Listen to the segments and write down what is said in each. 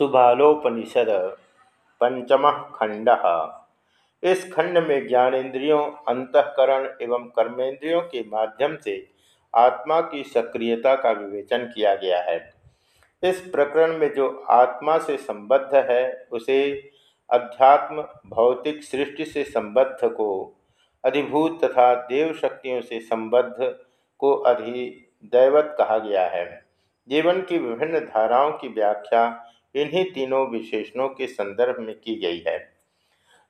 सुबालोपनिषद, पंचम खंड। इस खंड में ज्ञानेन्द्रियों, अंतकरण एवं कर्मेंद्रियों के माध्यम से आत्मा की सक्रियता का विवेचन किया गया है। इस प्रकरण में जो आत्मा से संबद्ध है, उसे अध्यात्म भौतिक सृष्टि से संबद्ध को, अधिभूत तथा देव शक्तियों से संबद्ध को अधिदैवत कहा गया है। जीवन की विभिन्न धाराओं की व्याख्या इन्हीं तीनों विशेषणों के संदर्भ में की गई है।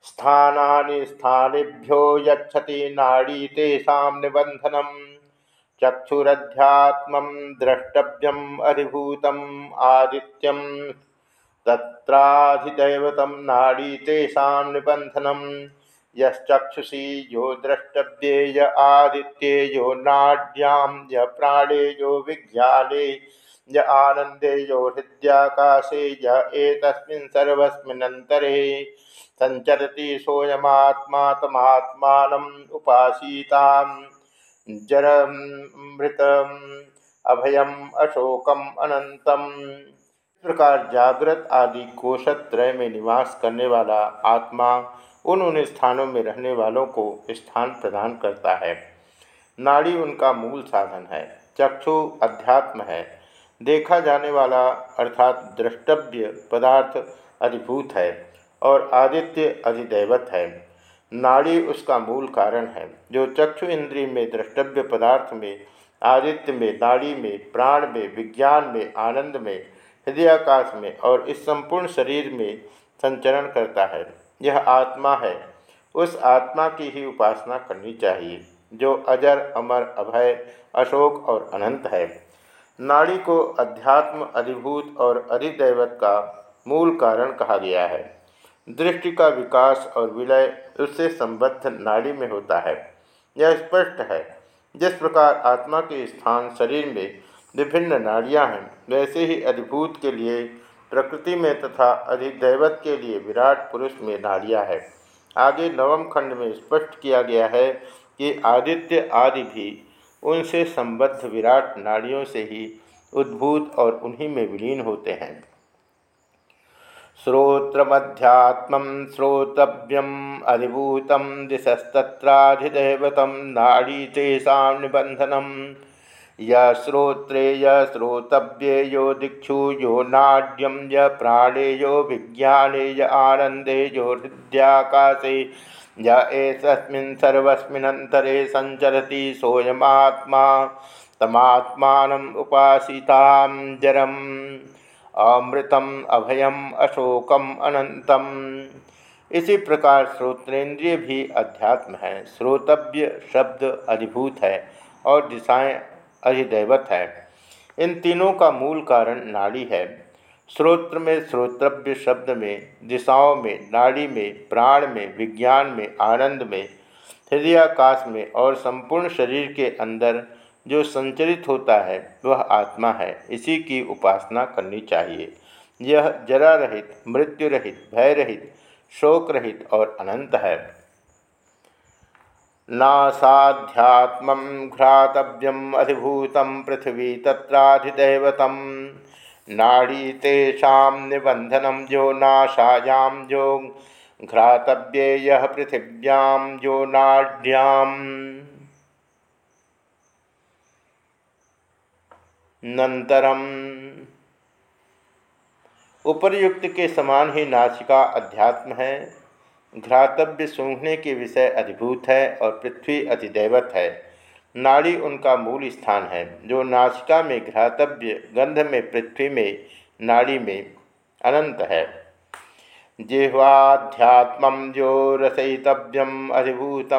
स्थानी स्थानेभ्यो यति नाड़ी तेषा निबंधनम, चक्षुरध्यात्म द्रष्टव्यम, अधिभूतम, आदित्यम। तत्राधिदैवत नाड़ी तेषा निबंधनम यक्षुषी यो द्रष्टव्ये य आदित्ये यो नाड्यां, य प्राणे यो विज्ञाने। य आनंदे यो हृदयाकाशे य एतस्मिन् सर्वस्मिन्नन्तरे संचरति सोऽयमात्मा तमात्मानम् उपासीतां अभयम, अशोकम अनंतम प्रकार जागृत आदि कोशत्रय में निवास करने वाला आत्मा उन उन स्थानों में रहने वालों को स्थान प्रदान करता है। नाड़ी उनका मूल साधन है। चक्षु अध्यात्म है। देखा जाने वाला अर्थात द्रष्टव्य पदार्थ अधिभूत है और आदित्य अधिदैवत है। नाड़ी उसका मूल कारण है, जो चक्षु इंद्रिय में द्रष्टव्य पदार्थ में, आदित्य में, नाड़ी में, प्राण में, विज्ञान में, आनंद में, हृदयाकाश में और इस संपूर्ण शरीर में संचरण करता है। यह आत्मा है। उस आत्मा की ही उपासना करनी चाहिए, जो अजर, अमर, अभय, अशोक और अनंत है। नाड़ी को अध्यात्म, अधिभूत और अधिदैवत का मूल कारण कहा गया है। दृष्टि का विकास और विलय उससे संबद्ध नाड़ी में होता है। यह स्पष्ट है। जिस प्रकार आत्मा के स्थान शरीर में विभिन्न नाड़ियाँ हैं, वैसे ही अधिभूत के लिए, प्रकृति में तथा अधिदैवत के लिए विराट पुरुष में नाड़ियाँ है। आगे नवम खंड में स्पष्ट किया गया है कि आदित्य आदि भी उनसे संबद्ध विराट नाड़ियों से ही उद्भूत और उन्हीं में विलीन होते हैं। श्रोत्रमध्यात्म श्रोतव्यम अधिभूत दिशस्तत्राधिदेवत नाड़ी तेषा निबंधनम य श्रोत्रे यो दिक्षु यो नाड्यम य प्राणे यो विज्ञाने य आनंदे यो हृदयाकाशे य एतस्मिन् सोऽयमात्मा तमात्मानम् उपासितां जरम्, अमृतम अभयम, अशोकम अनंतम इसी प्रकार श्रोत्रेंद्रिय भी अध्यात्म है, श्रोतव्य शब्द अधिभूत है और दिशाएँ अधिदैवत है। इन तीनों का मूल कारण नाड़ी है। श्रोत्र में श्रोत्रव्य शब्द में, दिशाओं में, नाड़ी में, प्राण में, विज्ञान में, आनंद में, हृदयाकाश में और संपूर्ण शरीर के अंदर जो संचरित होता है, वह आत्मा है। इसी की उपासना करनी चाहिए। यह जरा रहित मृत्यु रहित भय रहित शोक रहित और अनंत है। नासाध्यात्म घ्रातव्यम अधिभूत पृथ्वी तत्राधिदैवतम। नाड़ी तेषा निबंधनम जो नाशायाम जो घ्रातव्ये यह जो नाड्याम। नंतरम उपर्युक्त के समान ही नाचिका अध्यात्म है, घ्रातव्य सूंघने के विषय अधिभूत है और पृथ्वी अतिदैवत है। नाड़ी उनका मूल स्थान है, जो नाचिका में घ्रातव्य गंध में, पृथ्वी में, नाड़ी में अनंत है। जिह्वाध्यात्म जो रसयितव्यम अधिभूत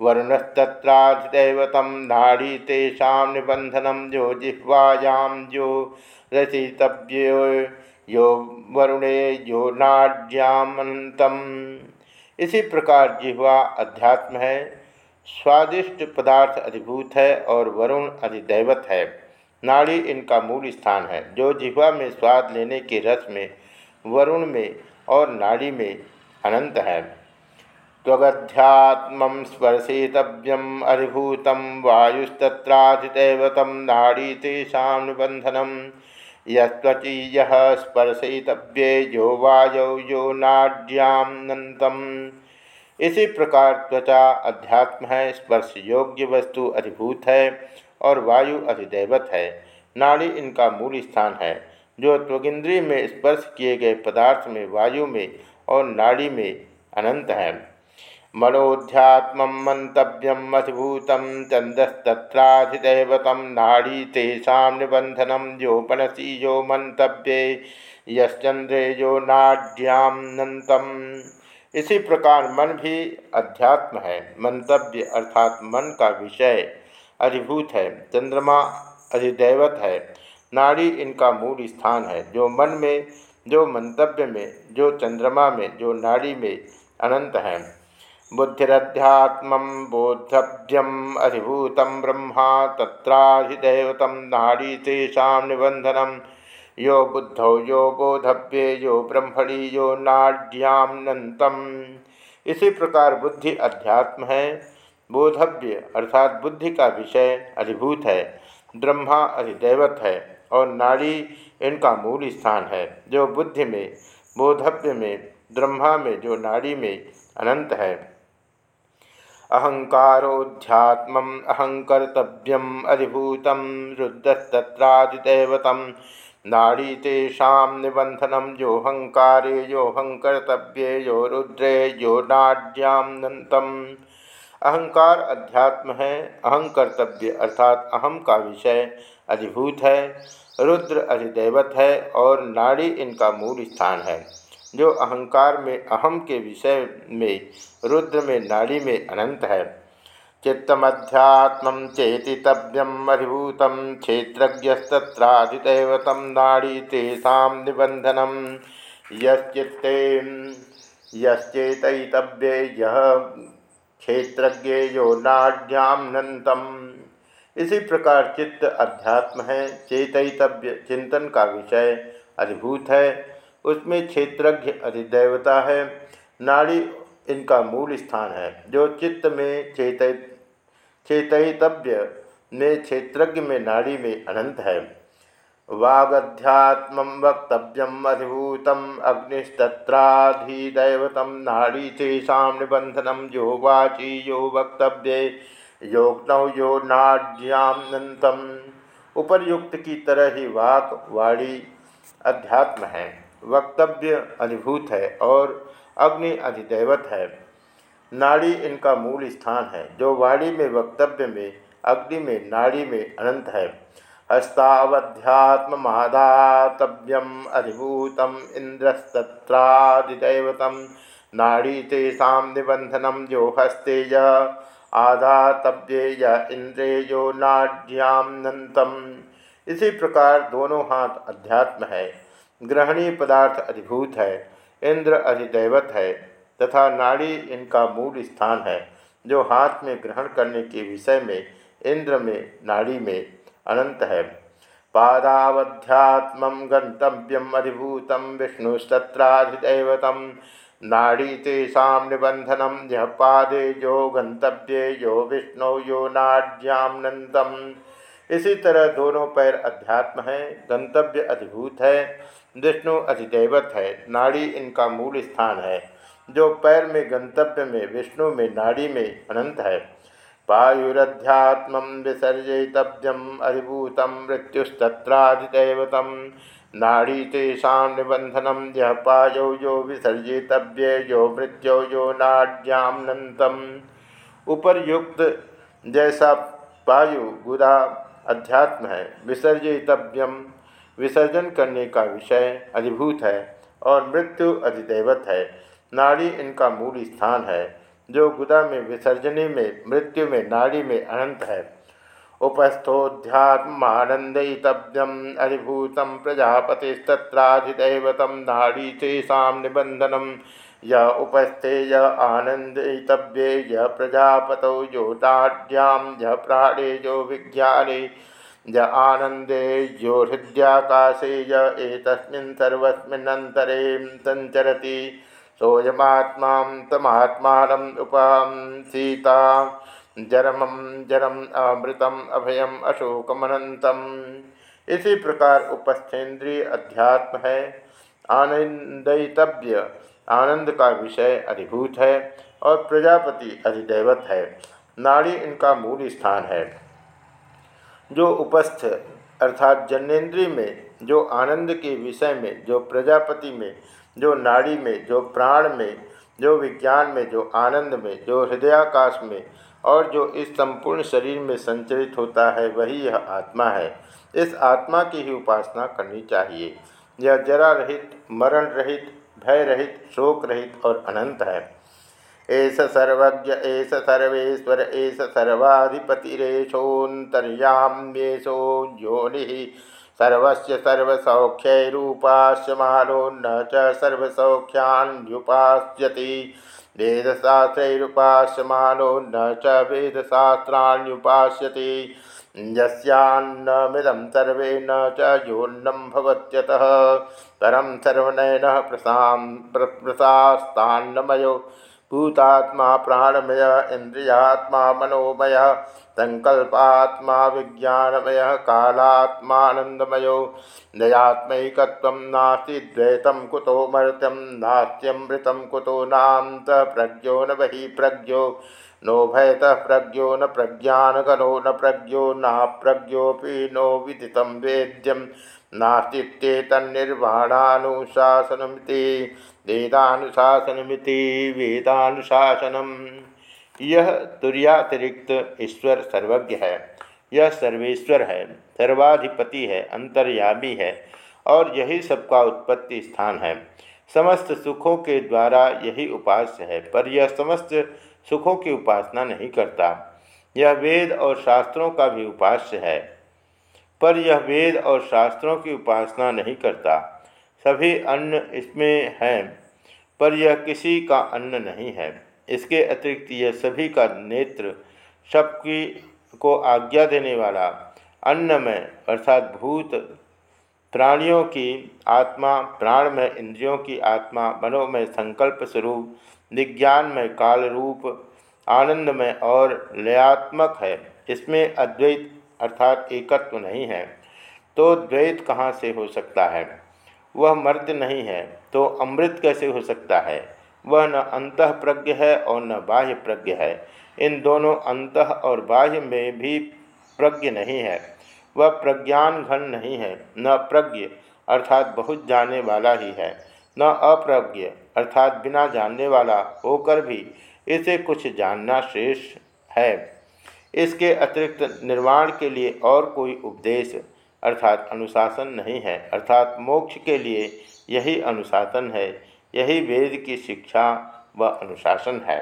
वरुणस्तत्राधिदैवत नाड़ी तेषा निबंधनम जो जिह्वायां जो रसितव्यो यो वरुणे जो नाड्यामतम इसी प्रकार जिह्वा अध्यात्म है। स्वादिष्ट पदार्थ अधिभूत है और वरुण अधिदैवत है। नाड़ी इनका मूल स्थान है। जो जिह्वा में स्वाद लेने के रस में, वरुण में और नाड़ी में अनंत है। त्वगध्यात्म स्पर्शितव्यम अधिभूत वायुस्तत्राधिदैवत नाड़ी तेषा निबंधनम यस्वचीय स्पर्शितव्ये यो वायौ यो नाड्याम इसी प्रकार त्वचा अध्यात्म है, स्पर्श योग्य वस्तु अधिभूत है और वायु अधिदैवत है। नाड़ी इनका मूल स्थान है, जो त्वगिंद्री में स्पर्श किए गए पदार्थ में, वायु में और नाड़ी में अनंत है। मनोध्यात्म मंतव्यम अधिभूत चंदस्तत्राधिदैवत नाड़ी तेषा निबंधनम यो मनसी यो मंतव्ये यश्चंद्रे यो नाड्यामनंतम इसी प्रकार मन भी अध्यात्म है, मंतव्य अर्थात मन का विषय अधिभूत है, चंद्रमा अधिदैवत है, नाड़ी इनका मूल स्थान है। जो मन में, जो मंतव्य में, जो चंद्रमा में, जो नाड़ी में अनंत है। बुद्धिरध्यात्म बोधव्यम अधिभूत ब्रह्मा तत्राधिदैवत नाड़ी तेषा निबंधनम यो बुद्धौ, यो बोधव्ये, यो ब्रह्मणी, यो नाड्यामनंतम इसी प्रकार बुद्धि अध्यात्म है, बोधव्य अर्थात बुद्धि का विषय अधिभूत है, ब्रह्मा अधिदैवत है और नाड़ी इनका मूल स्थान है, जो बुद्धि में, बोधव्य में, ब्रह्मा में, जो नाड़ी में अनंत है। अहंकारोध्यात्म अहंकर्तव्यम अधिभूत रुद्रस्तत्रादिदैवत नाड़ी जो हंकारे जो हंकर्तव्ये जो रुद्रे जो नाड्यामनंतम अहंकार अध्यात्म है, अहंकर्तव्य अर्थात अहम का विषय अधिभूत है, रुद्र अधिदैवत है और नाड़ी इनका मूल स्थान है। जो अहंकार में, अहम के विषय में, रुद्र में नाड़ी में अनंत है। चित्तमध्यात्म अधिभूत क्षेत्रज्ञस्तत्राधिदैवत नाड़ी तेषा निबंधनम यश्चित्ते यह क्षेत्रज्ञ यो नाड्यामनंतम इसी प्रकार चित्त अध्यात्म है चेतव्य चिंतन का विषय अधिभूत है। उसमें क्षेत्रज्ञ अधिदैवता है, नाड़ी इनका मूल स्थान है। जो चित्त में चेत चेतव्य में क्षेत्रज्ञ में नाड़ी में अनंत है। वागध्यात्म वक्तव्यम अधिभूत अग्निस्तत्राधिदैवत नाड़ी तेषा निबंधनम यो वाची यो वक्तव्य, योग्नौ यो नाड्यामनंतम उपरयुक्त की तरह ही वाक वाणी अध्यात्म है। वक्तव्य अधिभूत है और अग्नि अधिदैवत है। नाड़ी इनका मूल स्थान है, जो वाणी में, वक्तव्य में, अग्नि में, नाड़ी में अनंत है। हस्तावध्यात्मदातव्यम अधिभूत इंद्रस्तत्रादिदैवत नाड़ी तेषा निबंधनम जो हस्ते य आदातव्ये य इंद्रे जो नाड्यामनंतम इसी प्रकार दोनों हाथ अध्यात्म है, ग्रहणीय पदार्थ अधिभूत है, इंद्र अधिदैवत है। तथा नाड़ी इनका मूल स्थान है, जो हाथ में ग्रहण करने के विषय में, इंद्र में, नाड़ी में अनंत है। पादावध्यात्म गंतव्यम अधिभूत विष्णुस्तत्राधिदैवत, नाड़ी तेषा निबंधनम यह पादे जो गंतव्ये, यो विष्णु, यो नाड्यामनंतम इसी तरह दोनों पैर अध्यात्म है, गंतव्य अधिभूत है, विष्णु अधिदैवत है, नाड़ी इनका मूल स्थान है। जो पैर में, गंतव्य में, विष्णु में, नाड़ी में अनंत है। पायुरध्यात्म विसर्जयितव्यम अधिभूत मृत्युस्तत्राधिदैवत नाड़ी तेषा निबंधनम यह पायौ जो विसर्जितव्य जो मृत्यो जो नाड्यामनंतम उपरयुक्त जैसा पायु गुदा अध्यात्म है विसर्जितव्यम विसर्जन करने का विषय अधिभूत है और मृत्यु अधिदैवत है। नाड़ी इनका मूल स्थान है, जो गुदा में विसर्जनी में, मृत्यु में नाड़ी में अनंत है। उपस्थोध्यात्मानंदयितव्यम अधिभूत प्रजापतिस्तत्राधिदैवत नाड़ी तेषा निबंधनम य उपस्थे य आनंदितव्ये य प्रजापत यो नाड्याम य प्राणे जो विज्ञाने, य आनंदे यो हृदयाकाशे, य एतस्मिन् सोऽयमात्मा तमात्मानम् उपां सीता। जरमं जरम् अमृतम अभयम अशोकमनन्तम्। इसी प्रकार उपस्थेंद्रिय अध्यात्म है। आनंदितव्य आनंद का विषय अधिभूत है और प्रजापति अधिदैवत है। नाड़ी इनका मूल स्थान है। जो उपस्थ अर्थात जन्नेन्द्रिय में जो आनंद के विषय में, जो प्रजापति में, जो नाड़ी में, जो प्राण में, जो विज्ञान में, जो आनंद में, जो हृदयाकाश में और जो इस संपूर्ण शरीर में संचरित होता है, वही यह आत्मा है। इस आत्मा की ही उपासना करनी चाहिए। यह जरा रहित, मरण रहित, भय रहित, शोक रहित और अनंत है। एस सर्वज्ञ एस सर्वेश्वर एस सर्वाधिपतिरेशोन्तर्याम्येशो योनि सर्वस्य सर्वसौख्यैरूपास्यमानो न च सर्वसौख्यान्युपास्यति। वेदशास्त्रैरुपास्यमानो न च वेदशास्त्राण्युपास्यति यस्यान्नमिदं सर्वे न च योन्नं भवत्यतः। परं सर्वनयनः प्रसां प्रसास्तान्नमयो भूतात्मा प्राणमय, इंद्रियात्मा मनोमय, संकल्पात्मा विज्ञानमय कालात्मानंदमयो दयात्मकत्व नास्ति द्वैतम कुतो मर्त्यम नास्त्यमृतम कुतो नात प्रज्ञो न बहि प्रज्ञो। नो भयतः प्रज्ञो न प्रज्ञानगनो न प्रज्ञो, नाप्रज्ञोऽपि नो विदितं वेद्यं नास्तित्येतन्निर्वाणानुशासनमिति, वेदानुशासनमिति, वेदानुशासनम। यह तुर्यातिरिक्त ईश्वर सर्वज्ञ है। यह सर्वेश्वर है, सर्वाधिपति है, अंतर्यामी है और यही सबका उत्पत्ति स्थान है। समस्त सुखों के द्वारा यही उपास्य है, पर यह समस्त सुखों की उपासना नहीं करता। यह वेद और शास्त्रों का भी उपास्य है। पर यह वेद और शास्त्रों की उपासना नहीं करता। सभी अन्न इसमें हैं, पर यह किसी का अन्न नहीं है। इसके अतिरिक्त यह सभी का नेत्र सबकी को आज्ञा देने वाला अन्न में अर्थात भूत प्राणियों की आत्मा प्राण में इंद्रियों की आत्मा, मनोमय संकल्प स्वरूप विज्ञान में काल रूप आनंद में और लयात्मक है। इसमें अद्वैत अर्थात एकत्व नहीं है तो द्वैत कहाँ से हो सकता है? वह मर्द नहीं है तो अमृत कैसे हो सकता है? वह न अंत प्रज्ञ है और न बाह्य प्रज्ञ है। इन दोनों अंत और बाह्य में भी प्रज्ञ नहीं है। वह प्रज्ञान घन नहीं है, न प्रज्ञ, अर्थात बहुत जाने वाला ही है। न अप्रज्ञ, अर्थात बिना जानने वाला होकर भी इसे कुछ जानना शेष है। इसके अतिरिक्त निर्वाण के लिए और कोई उपदेश अर्थात अनुशासन नहीं है, अर्थात मोक्ष के लिए यही अनुशासन है, यही वेद की शिक्षा व अनुशासन है।